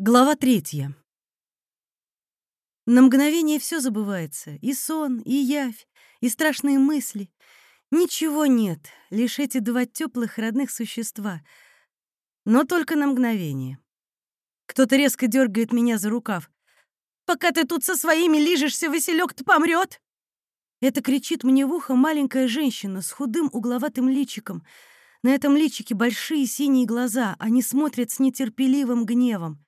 Глава третья. На мгновение все забывается. И сон, и явь, и страшные мысли. Ничего нет, лишь эти два теплых родных существа. Но только на мгновение. Кто-то резко дергает меня за рукав. «Пока ты тут со своими лижешься, Василек-то помрет!» Это кричит мне в ухо маленькая женщина с худым угловатым личиком. На этом личике большие синие глаза, они смотрят с нетерпеливым гневом.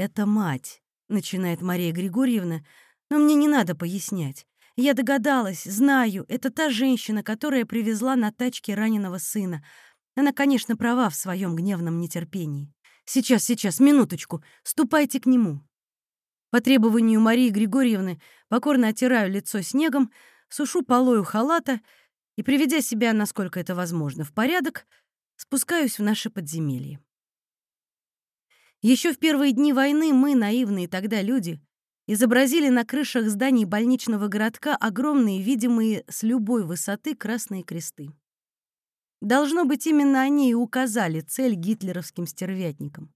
«Это мать», — начинает Мария Григорьевна, но мне не надо пояснять. Я догадалась, знаю, это та женщина, которая привезла на тачке раненого сына. Она, конечно, права в своем гневном нетерпении. Сейчас, сейчас, минуточку, ступайте к нему. По требованию Марии Григорьевны покорно оттираю лицо снегом, сушу полою халата и, приведя себя, насколько это возможно, в порядок, спускаюсь в наше подземелье. Еще в первые дни войны мы, наивные тогда люди, изобразили на крышах зданий больничного городка огромные, видимые с любой высоты, красные кресты. Должно быть, именно они и указали цель гитлеровским стервятникам.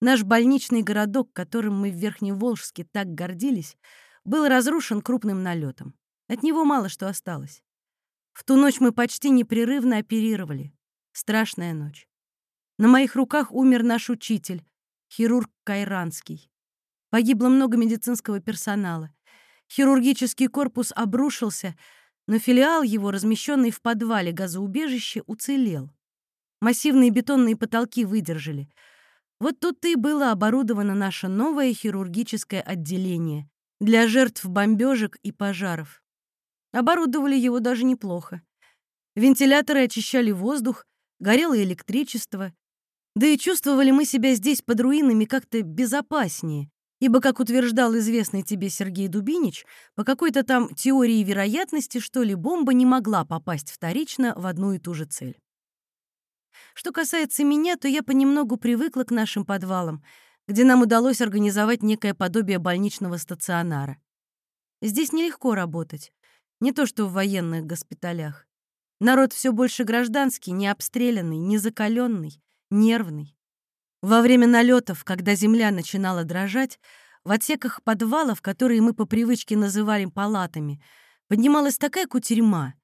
Наш больничный городок, которым мы в Верхневолжске так гордились, был разрушен крупным налетом. От него мало что осталось. В ту ночь мы почти непрерывно оперировали. Страшная ночь. На моих руках умер наш учитель, хирург Кайранский. Погибло много медицинского персонала. Хирургический корпус обрушился, но филиал его, размещенный в подвале газоубежища, уцелел. Массивные бетонные потолки выдержали. Вот тут и было оборудовано наше новое хирургическое отделение для жертв бомбежек и пожаров. Оборудовали его даже неплохо. Вентиляторы очищали воздух, горело электричество, да и чувствовали мы себя здесь под руинами как-то безопаснее, ибо, как утверждал известный тебе Сергей Дубинич, по какой-то там теории вероятности, что ли, бомба не могла попасть вторично в одну и ту же цель. Что касается меня, то я понемногу привыкла к нашим подвалам, где нам удалось организовать некое подобие больничного стационара. Здесь нелегко работать, не то что в военных госпиталях. Народ все больше гражданский, не обстрелянный, не закаленный, нервный. Во время налетов, когда земля начинала дрожать, в отсеках подвалов, которые мы по привычке называли палатами, поднималась такая кутерьма,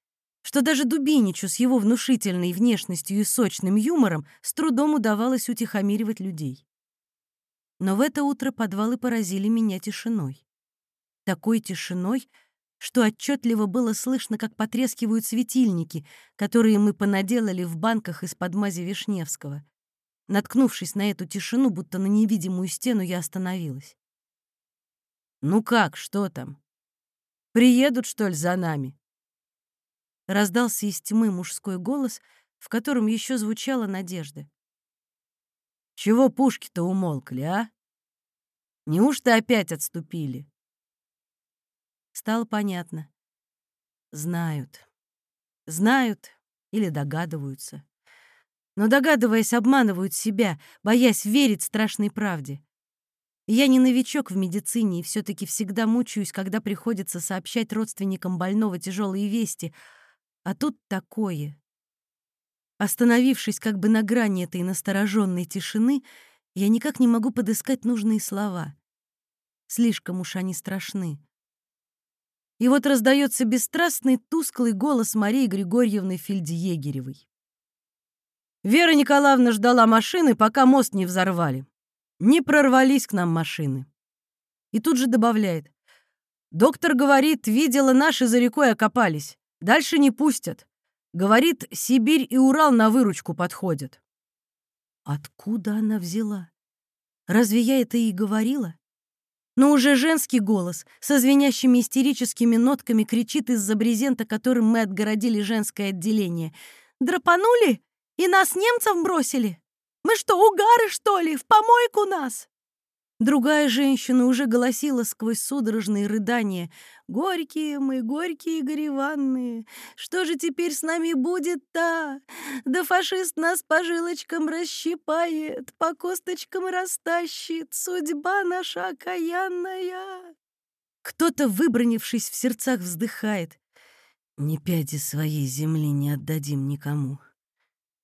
что даже Дубиничу с его внушительной внешностью и сочным юмором с трудом удавалось утихомиривать людей. Но в это утро подвалы поразили меня тишиной. Такой тишиной, что отчетливо было слышно, как потрескивают светильники, которые мы понаделали в банках из-под мази Вишневского. Наткнувшись на эту тишину, будто на невидимую стену, я остановилась. «Ну как, что там? Приедут, что ли, за нами?» Раздался из тьмы мужской голос, в котором еще звучала надежда. «Чего пушки-то умолкли, а? Неужто опять отступили?» Стало понятно. Знают. Знают или догадываются но, догадываясь, обманывают себя, боясь верить страшной правде. Я не новичок в медицине и все-таки всегда мучаюсь, когда приходится сообщать родственникам больного тяжелые вести, а тут такое. Остановившись как бы на грани этой настороженной тишины, я никак не могу подыскать нужные слова. Слишком уж они страшны. И вот раздается бесстрастный, тусклый голос Марии Григорьевны Фельдъегеревой. Вера Николаевна ждала машины, пока мост не взорвали. Не прорвались к нам машины. И тут же добавляет. Доктор говорит, видела, наши за рекой окопались. Дальше не пустят. Говорит, Сибирь и Урал на выручку подходят. Откуда она взяла? Разве я это и говорила? Но уже женский голос со звенящими истерическими нотками кричит из-за брезента, которым мы отгородили женское отделение. «Драпанули? И нас немцам бросили? Мы что, угары, что ли? В помойку нас?» Другая женщина уже голосила сквозь судорожные рыдания. «Горькие мы, горькие гореванные, что же теперь с нами будет-то? Да фашист нас по жилочкам расщипает, по косточкам растащит, судьба наша окаянная!» Кто-то, выбронившись в сердцах, вздыхает. «Ни пяди своей земли не отдадим никому».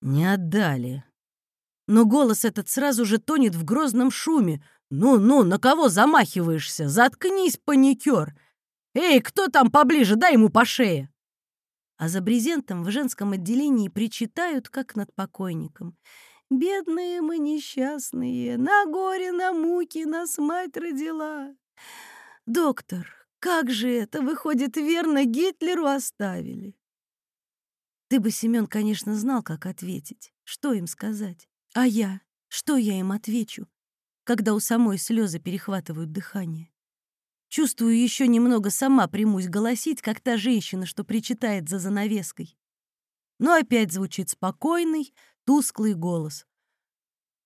Не отдали. Но голос этот сразу же тонет в грозном шуме. «Ну-ну, на кого замахиваешься? Заткнись, паникер! Эй, кто там поближе? Дай ему по шее!» А за брезентом в женском отделении причитают, как над покойником. «Бедные мы несчастные, на горе, на муки нас мать родила!» «Доктор, как же это, выходит, верно, Гитлеру оставили?» Ты бы, Семен, конечно, знал, как ответить, что им сказать. А я? Что я им отвечу, когда у самой слезы перехватывают дыхание? Чувствую, еще немного сама примусь голосить, как та женщина, что причитает за занавеской. Но опять звучит спокойный, тусклый голос.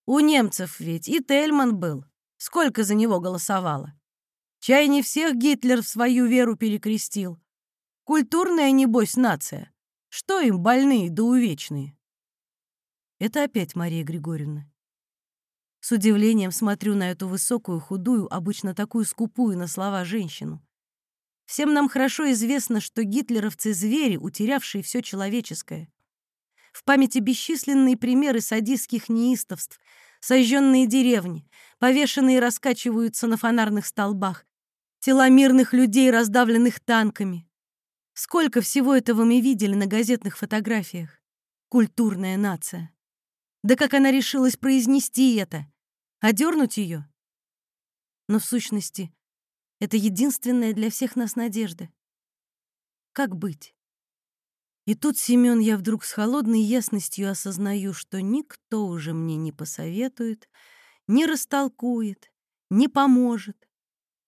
У немцев ведь и Тельман был. Сколько за него голосовало? Чай не всех Гитлер в свою веру перекрестил. Культурная, небось, нация. Что им больные да увечные? Это опять Мария Григорьевна. С удивлением смотрю на эту высокую, худую, обычно такую скупую на слова женщину. Всем нам хорошо известно, что гитлеровцы — звери, утерявшие все человеческое. В памяти бесчисленные примеры садистских неистовств, сожженные деревни, повешенные раскачиваются на фонарных столбах, тела мирных людей, раздавленных танками. Сколько всего этого мы видели на газетных фотографиях. Культурная нация. Да как она решилась произнести это? Одернуть ее? Но в сущности, это единственная для всех нас надежда. Как быть? И тут, Семен, я вдруг с холодной ясностью осознаю, что никто уже мне не посоветует, не растолкует, не поможет,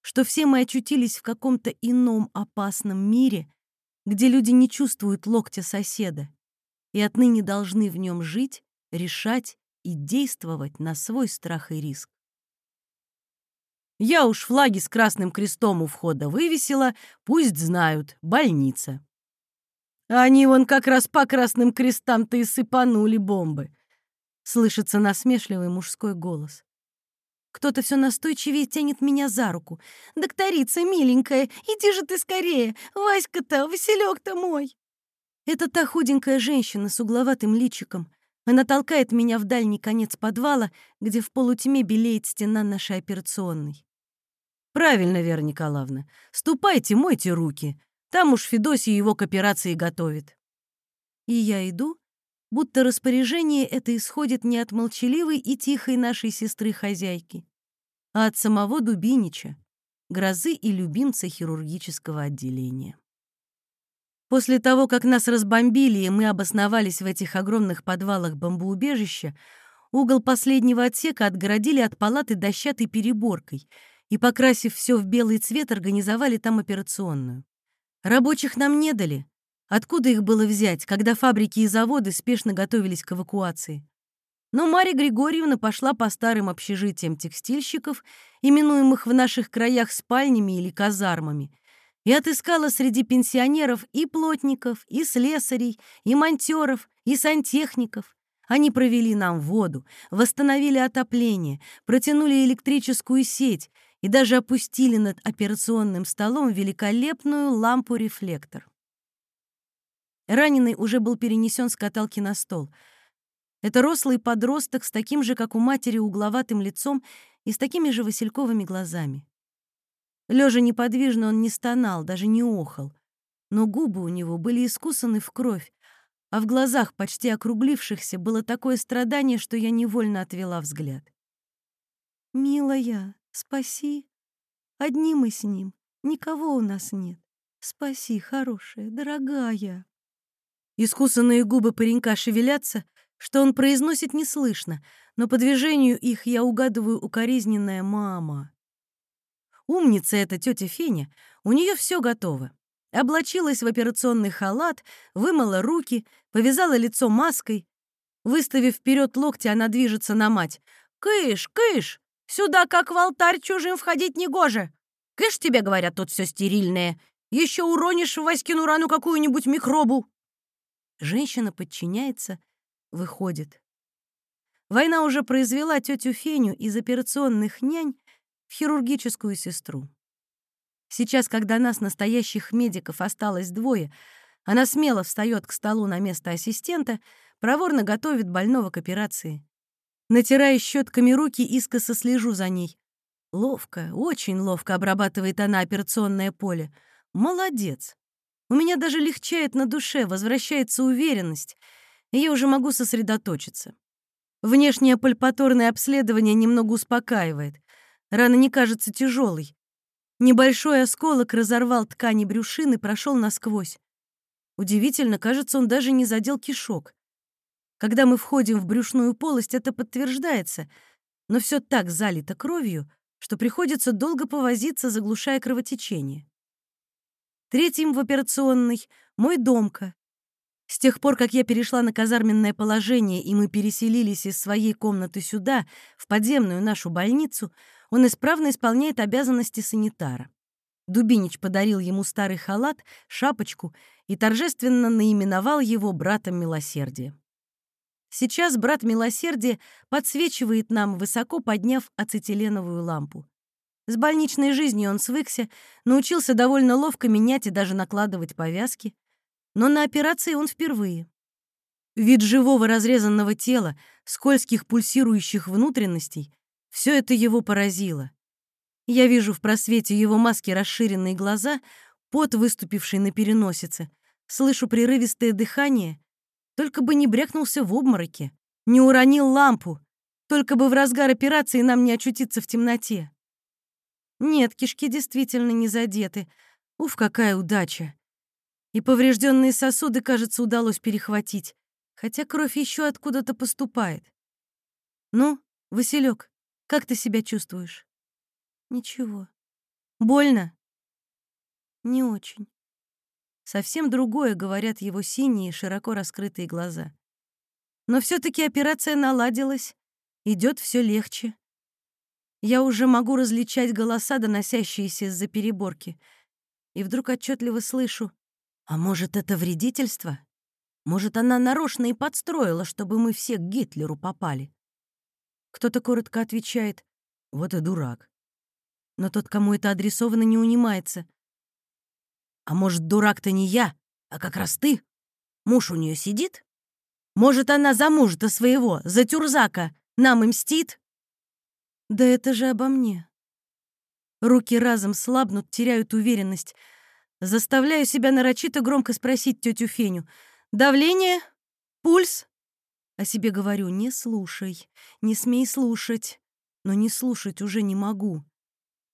что все мы очутились в каком-то ином опасном мире, где люди не чувствуют локтя соседа и отныне должны в нем жить решать и действовать на свой страх и риск. Я уж флаги с красным крестом у входа вывесила, пусть знают, больница. Они вон как раз по красным крестам-то и сыпанули бомбы. Слышится насмешливый мужской голос. Кто-то все настойчивее тянет меня за руку. «Докторица, миленькая, иди же ты скорее! Васька-то, Василек-то мой!» Это та худенькая женщина с угловатым личиком, она толкает меня в дальний конец подвала, где в полутьме белеет стена нашей операционной. «Правильно, Вера Николаевна. Ступайте, мойте руки. Там уж Федосий его к операции готовит». И я иду, будто распоряжение это исходит не от молчаливой и тихой нашей сестры-хозяйки, а от самого Дубинича, грозы и любимца хирургического отделения. После того, как нас разбомбили, и мы обосновались в этих огромных подвалах бомбоубежища, угол последнего отсека отгородили от палаты дощатой переборкой и, покрасив все в белый цвет, организовали там операционную. Рабочих нам не дали. Откуда их было взять, когда фабрики и заводы спешно готовились к эвакуации? Но Марья Григорьевна пошла по старым общежитиям текстильщиков, именуемых в наших краях спальнями или казармами, и отыскала среди пенсионеров и плотников, и слесарей, и монтеров, и сантехников. Они провели нам воду, восстановили отопление, протянули электрическую сеть и даже опустили над операционным столом великолепную лампу-рефлектор. Раненый уже был перенесен с каталки на стол. Это рослый подросток с таким же, как у матери, угловатым лицом и с такими же васильковыми глазами. Лежа неподвижно он не стонал, даже не охал. Но губы у него были искусаны в кровь, а в глазах, почти округлившихся, было такое страдание, что я невольно отвела взгляд. «Милая, спаси. Одни мы с ним. Никого у нас нет. Спаси, хорошая, дорогая». Искусанные губы паренька шевелятся, что он произносит неслышно, но по движению их я угадываю укоризненная «мама». Умница эта тетя Феня, у нее все готово. Облачилась в операционный халат, вымыла руки, повязала лицо маской. Выставив вперед локти, она движется на мать. «Кыш, кыш! Сюда, как в алтарь, чужим входить не гоже! Кыш, тебе говорят, тут все стерильное. Еще уронишь в Васькину рану какую-нибудь микробу!» Женщина подчиняется, выходит. Война уже произвела тетю Феню из операционных нянь в хирургическую сестру. Сейчас, когда нас, настоящих медиков, осталось двое, она смело встает к столу на место ассистента, проворно готовит больного к операции. Натирая щетками руки, искоса слежу за ней. Ловко, очень ловко обрабатывает она операционное поле. Молодец. У меня даже легчает на душе, возвращается уверенность, я уже могу сосредоточиться. Внешнее пальпаторное обследование немного успокаивает. Рана не кажется тяжелой. Небольшой осколок разорвал ткани брюшины, прошел насквозь. Удивительно, кажется, он даже не задел кишок. Когда мы входим в брюшную полость, это подтверждается, но все так залито кровью, что приходится долго повозиться, заглушая кровотечение. Третьим в операционной — мой домка. С тех пор, как я перешла на казарменное положение, и мы переселились из своей комнаты сюда, в подземную нашу больницу, он исправно исполняет обязанности санитара. Дубинич подарил ему старый халат, шапочку и торжественно наименовал его братом милосердия. Сейчас брат милосердия подсвечивает нам, высоко подняв ацетиленовую лампу. С больничной жизнью он свыкся, научился довольно ловко менять и даже накладывать повязки. Но на операции он впервые. Вид живого разрезанного тела, скользких пульсирующих внутренностей — все это его поразило. Я вижу в просвете его маски расширенные глаза, пот, выступивший на переносице, слышу прерывистое дыхание только бы не брякнулся в обмороке, не уронил лампу, только бы в разгар операции нам не очутиться в темноте. Нет, кишки действительно не задеты. Уф, какая удача. И поврежденные сосуды, кажется, удалось перехватить, хотя кровь еще откуда-то поступает. Ну, Василек, как ты себя чувствуешь? Ничего. Больно? Не очень. Совсем другое говорят его синие, широко раскрытые глаза. Но все таки операция наладилась, идет все легче. Я уже могу различать голоса, доносящиеся из-за переборки. И вдруг отчетливо слышу, а может, это вредительство? Может, она нарочно и подстроила, чтобы мы все к Гитлеру попали? Кто-то коротко отвечает, вот и дурак. Но тот, кому это адресовано, не унимается. А может, дурак-то не я, а как раз ты? Муж у нее сидит? Может, она за мужа-то своего, за тюрзака, нам и мстит? Да это же обо мне. Руки разом слабнут, теряют уверенность. Заставляю себя нарочито громко спросить тетю Феню. «Давление? Пульс?» О себе говорю, не слушай, не смей слушать. Но не слушать уже не могу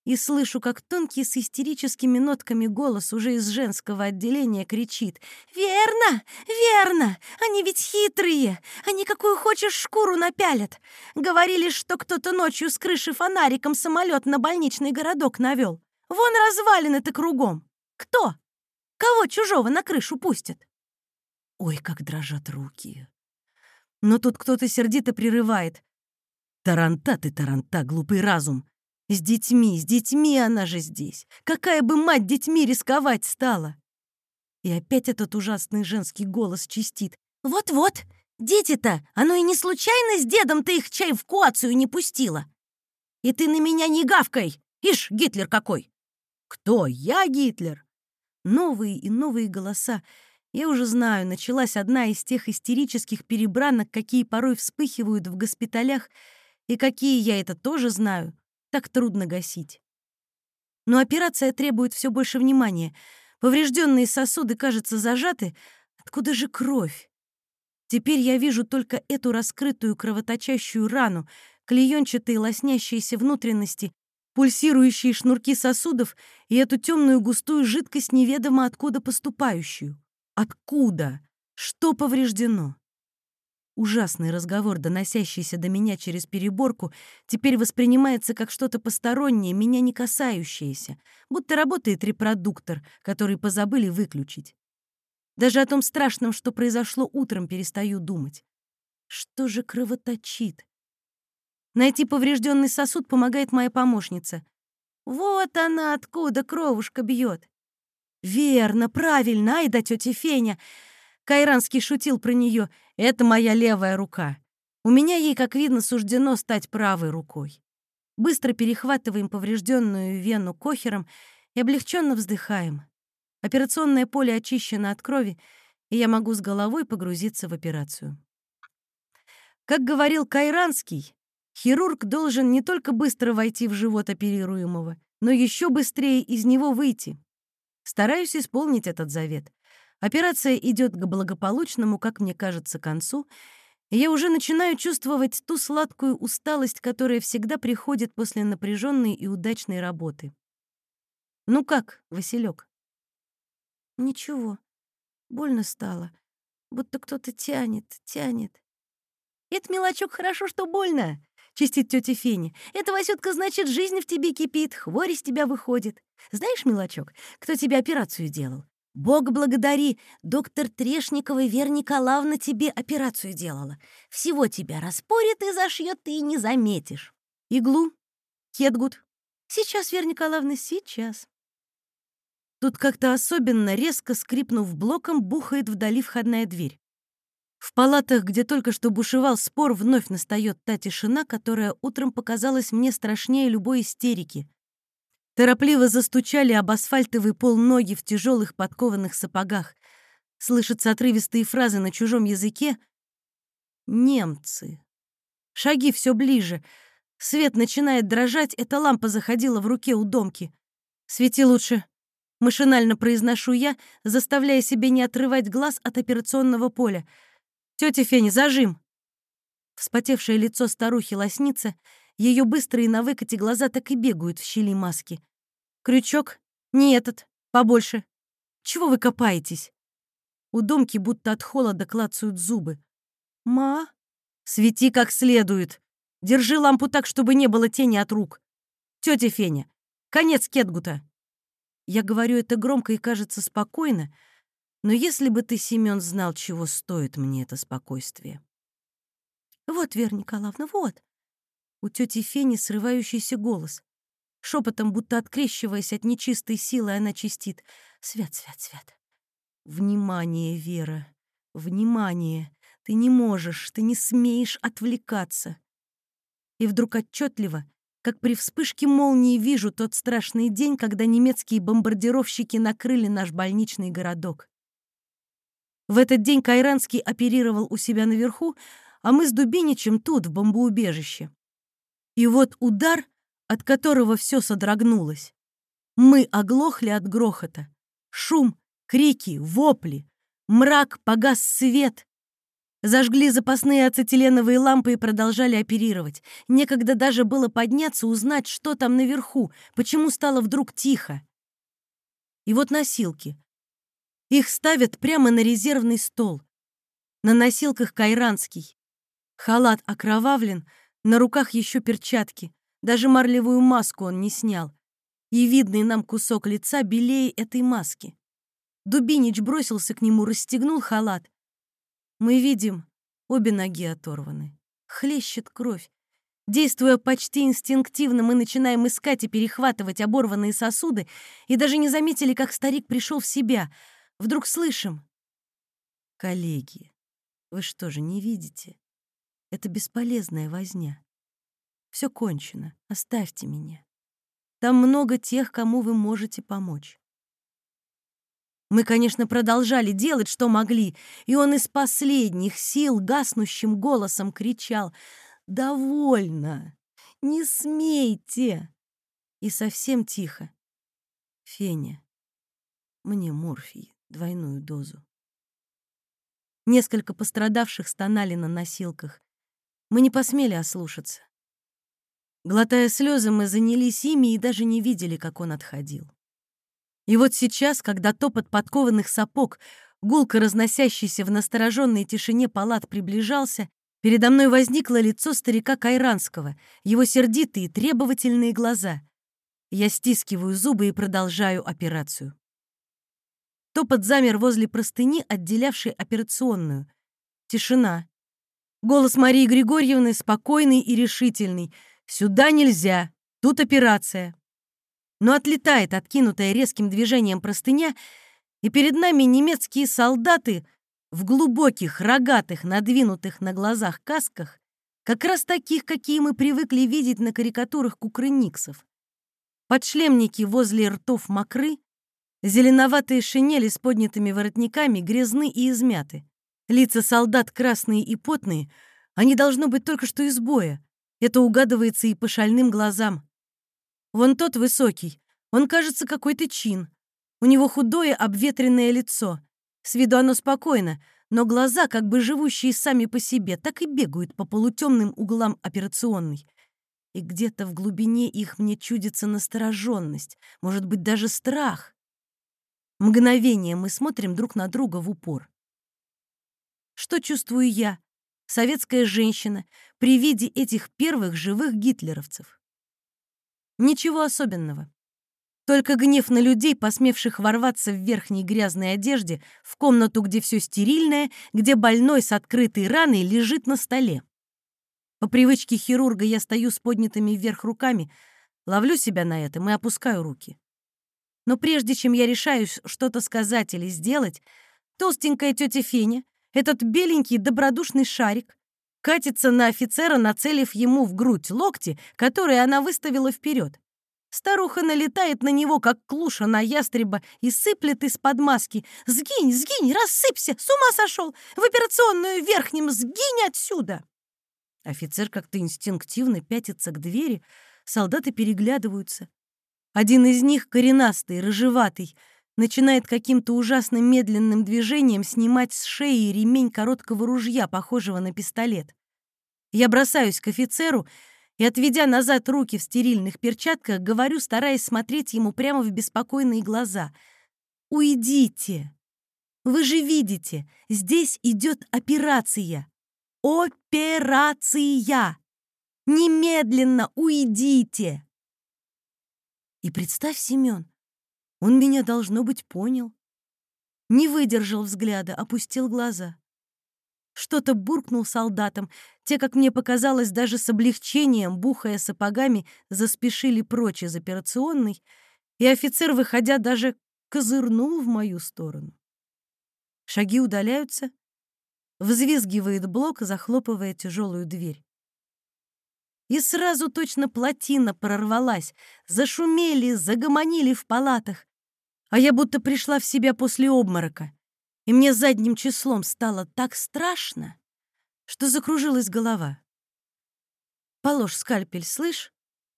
и слышу, как тонкий с истерическими нотками голос уже из женского отделения кричит «Верно! Верно! Они ведь хитрые! Они какую хочешь шкуру напялят! Говорили, что кто-то ночью с крыши фонариком самолет на больничный городок навел. Вон развалины-то кругом! Кто? Кого чужого на крышу пустят?» Ой, как дрожат руки! Но тут кто-то сердито прерывает. «Таранта ты, таранта, глупый разум! С детьми, с детьми она же здесь. Какая бы мать детьми рисковать стала? И опять этот ужасный женский голос чистит. Вот-вот, дети-то, оно и не случайно с дедом ты их чай в куацию не пустила. И ты на меня не гавкай. Ишь, Гитлер какой. Кто? Я Гитлер? Новые и новые голоса. Я уже знаю, началась одна из тех истерических перебранок, какие порой вспыхивают в госпиталях, и какие я это тоже знаю так трудно гасить. Но операция требует все больше внимания. Поврежденные сосуды, кажется, зажаты. Откуда же кровь? Теперь я вижу только эту раскрытую кровоточащую рану, клеенчатые лоснящиеся внутренности, пульсирующие шнурки сосудов и эту темную густую жидкость, неведомо откуда поступающую. Откуда? Что повреждено? Ужасный разговор, доносящийся до меня через переборку, теперь воспринимается как что-то постороннее, меня не касающееся, будто работает репродуктор, который позабыли выключить. Даже о том страшном, что произошло утром, перестаю думать. Что же кровоточит? Найти поврежденный сосуд помогает моя помощница. Вот она откуда кровушка бьет. Верно, правильно, ай да тетя Феня. Кайранский шутил про нее. «Это моя левая рука. У меня ей, как видно, суждено стать правой рукой». Быстро перехватываем поврежденную вену кохером и облегченно вздыхаем. Операционное поле очищено от крови, и я могу с головой погрузиться в операцию. Как говорил Кайранский, хирург должен не только быстро войти в живот оперируемого, но еще быстрее из него выйти. Стараюсь исполнить этот завет. Операция идет к благополучному, как мне кажется, концу, и я уже начинаю чувствовать ту сладкую усталость, которая всегда приходит после напряженной и удачной работы. Ну как, Василек? Ничего. Больно стало. Будто кто-то тянет, тянет. Это, мелочок, хорошо, что больно, чистит тетя Феня. Это, Васютка, значит, жизнь в тебе кипит, хворь из тебя выходит. Знаешь, мелочок, кто тебе операцию делал? Бог благодари, доктор Трешникова Вера Николаевна тебе операцию делала. Всего тебя распорит и зашьет, ты не заметишь. Иглу, кетгут. Сейчас, Вера Николаевна, сейчас. Тут как-то особенно резко, скрипнув блоком, бухает вдали входная дверь. В палатах, где только что бушевал спор, вновь настает та тишина, которая утром показалась мне страшнее любой истерики. Торопливо застучали об асфальтовый пол ноги в тяжелых подкованных сапогах. Слышатся отрывистые фразы на чужом языке. «Немцы». Шаги все ближе. Свет начинает дрожать, эта лампа заходила в руке у домки. «Свети лучше», — машинально произношу я, заставляя себя не отрывать глаз от операционного поля. «Тетя Феня, зажим!» Вспотевшее лицо старухи лоснится, ее быстрые на выкате глаза так и бегают в щели маски. Крючок? Не этот, побольше. Чего вы копаетесь? У домки будто от холода клацают зубы. Ма, свети как следует. Держи лампу так, чтобы не было тени от рук. Тетя Феня, конец кетгута. Я говорю это громко и кажется спокойно, но если бы ты, Семен, знал, чего стоит мне это спокойствие. Вот, Вера Николаевна, вот. У тети Фени срывающийся голос. Шепотом, будто открещиваясь от нечистой силы, она чистит. «Свят, свят, свят!» «Внимание, Вера! Внимание! Ты не можешь, ты не смеешь отвлекаться!» И вдруг отчетливо, как при вспышке молнии, вижу тот страшный день, когда немецкие бомбардировщики накрыли наш больничный городок. В этот день Кайранский оперировал у себя наверху, а мы с Дубиничем тут, в бомбоубежище. И вот удар, от которого все содрогнулось. Мы оглохли от грохота. Шум, крики, вопли. Мрак, погас свет. Зажгли запасные ацетиленовые лампы и продолжали оперировать. Некогда даже было подняться, узнать, что там наверху, почему стало вдруг тихо. И вот носилки. Их ставят прямо на резервный стол. На носилках кайранский. Халат окровавлен, на руках еще перчатки. Даже марлевую маску он не снял. И видный нам кусок лица белее этой маски. Дубинич бросился к нему, расстегнул халат. Мы видим, обе ноги оторваны. Хлещет кровь. Действуя почти инстинктивно, мы начинаем искать и перехватывать оборванные сосуды и даже не заметили, как старик пришел в себя. Вдруг слышим. «Коллеги, вы что же не видите? Это бесполезная возня. Все кончено. Оставьте меня. Там много тех, кому вы можете помочь. Мы, конечно, продолжали делать, что могли, и он из последних сил гаснущим голосом кричал «Довольно! Не смейте!» И совсем тихо. «Феня, мне морфий, двойную дозу». Несколько пострадавших стонали на носилках. Мы не посмели ослушаться. Глотая слезы, мы занялись ими и даже не видели, как он отходил. И вот сейчас, когда топот подкованных сапог, гулко разносящийся в настороженной тишине палат приближался, передо мной возникло лицо старика Кайранского, его сердитые, требовательные глаза. Я стискиваю зубы и продолжаю операцию. Топот замер возле простыни, отделявшей операционную. Тишина. Голос Марии Григорьевны спокойный и решительный. «Сюда нельзя! Тут операция!» Но отлетает откинутая резким движением простыня, и перед нами немецкие солдаты в глубоких, рогатых, надвинутых на глазах касках, как раз таких, какие мы привыкли видеть на карикатурах кукрыниксов. Подшлемники возле ртов мокры, зеленоватые шинели с поднятыми воротниками грязны и измяты. Лица солдат красные и потные, Они должно быть только что из боя. Это угадывается и по шальным глазам. Вон тот высокий. Он кажется какой-то чин. У него худое обветренное лицо. С виду оно спокойно, но глаза, как бы живущие сами по себе, так и бегают по полутемным углам операционной. И где-то в глубине их мне чудится настороженность, может быть, даже страх. Мгновение мы смотрим друг на друга в упор. Что чувствую я, советская женщина, при виде этих первых живых гитлеровцев? Ничего особенного. Только гнев на людей, посмевших ворваться в верхней грязной одежде в комнату, где все стерильное, где больной с открытой раной лежит на столе. По привычке хирурга я стою с поднятыми вверх руками, ловлю себя на этом и опускаю руки. Но прежде чем я решаюсь что-то сказать или сделать, толстенькая тетя Феня, этот беленький добродушный шарик, катится на офицера, нацелив ему в грудь локти, которые она выставила вперед. Старуха налетает на него, как клуша на ястреба, и сыплет из-под маски. «Сгинь, сгинь, рассыпься! С ума сошел! В операционную верхним! Сгинь отсюда!» Офицер как-то инстинктивно пятится к двери, солдаты переглядываются. Один из них, коренастый, рыжеватый, начинает каким-то ужасно медленным движением снимать с шеи ремень короткого ружья, похожего на пистолет. Я бросаюсь к офицеру и, отведя назад руки в стерильных перчатках, говорю, стараясь смотреть ему прямо в беспокойные глаза. «Уйдите! Вы же видите, здесь идет операция! Операция! Немедленно уйдите!» И представь, Семен, он меня, должно быть, понял. Не выдержал взгляда, опустил глаза. Что-то буркнул солдатам. Те, как мне показалось, даже с облегчением, бухая сапогами, заспешили прочь из операционной, и офицер, выходя, даже козырнул в мою сторону. Шаги удаляются, взвизгивает блок, захлопывая тяжелую дверь. И сразу точно плотина прорвалась, зашумели, загомонили в палатах, а я будто пришла в себя после обморока и мне задним числом стало так страшно, что закружилась голова. «Положь скальпель, слышь?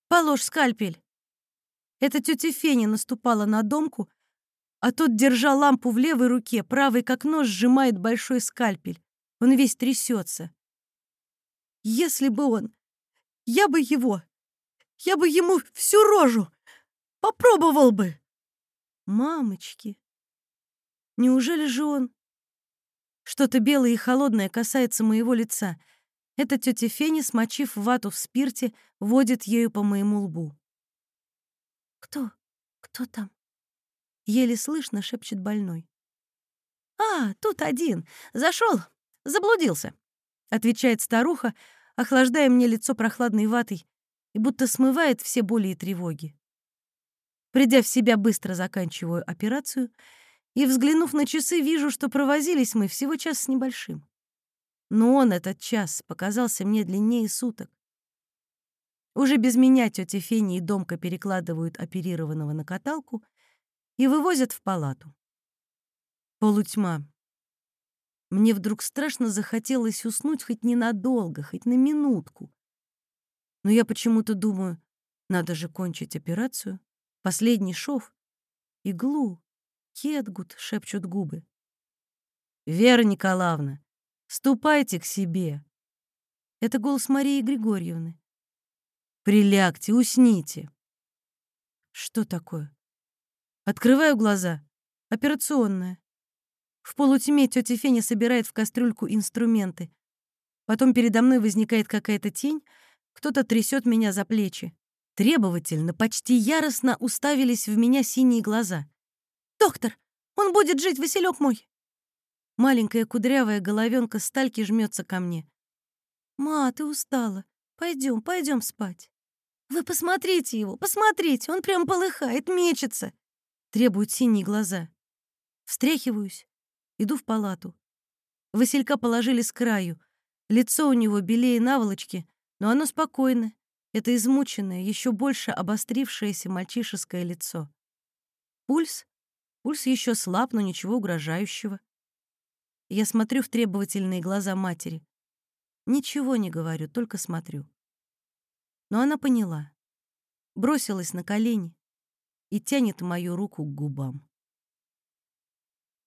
Положь скальпель!» Эта тетя Феня наступала на домку, а тот, держа лампу в левой руке, правой как нож сжимает большой скальпель. Он весь трясется. «Если бы он... Я бы его... Я бы ему всю рожу... Попробовал бы!» «Мамочки!» Неужели же он... Что-то белое и холодное касается моего лица. Это тетя Феня, смочив вату в спирте, водит ею по моему лбу. «Кто? Кто там?» Еле слышно шепчет больной. «А, тут один. Зашел, Заблудился», — отвечает старуха, охлаждая мне лицо прохладной ватой и будто смывает все боли и тревоги. Придя в себя, быстро заканчиваю операцию — и, взглянув на часы, вижу, что провозились мы всего час с небольшим. Но он, этот час, показался мне длиннее суток. Уже без меня тетя Феня и Домка перекладывают оперированного на каталку и вывозят в палату. Полутьма. Мне вдруг страшно захотелось уснуть хоть ненадолго, хоть на минутку. Но я почему-то думаю, надо же кончить операцию, последний шов, иглу, Кетгут, шепчут губы. Вера Николаевна, ступайте к себе. Это голос Марии Григорьевны. Прилягте, усните. Что такое? Открываю глаза. Операционная. В полутьме тетя Феня собирает в кастрюльку инструменты. Потом передо мной возникает какая-то тень, кто-то трясет меня за плечи. Требовательно, почти яростно уставились в меня синие глаза. «Доктор, он будет жить, Василек мой!» Маленькая кудрявая головенка стальки жмется ко мне. «Ма, ты устала. Пойдем, пойдем спать». «Вы посмотрите его, посмотрите, он прям полыхает, мечется!» Требуют синие глаза. Встряхиваюсь, иду в палату. Василька положили с краю. Лицо у него белее наволочки, но оно спокойно. Это измученное, еще больше обострившееся мальчишеское лицо. Пульс Пульс еще слаб, но ничего угрожающего. Я смотрю в требовательные глаза матери. Ничего не говорю, только смотрю. Но она поняла, бросилась на колени и тянет мою руку к губам.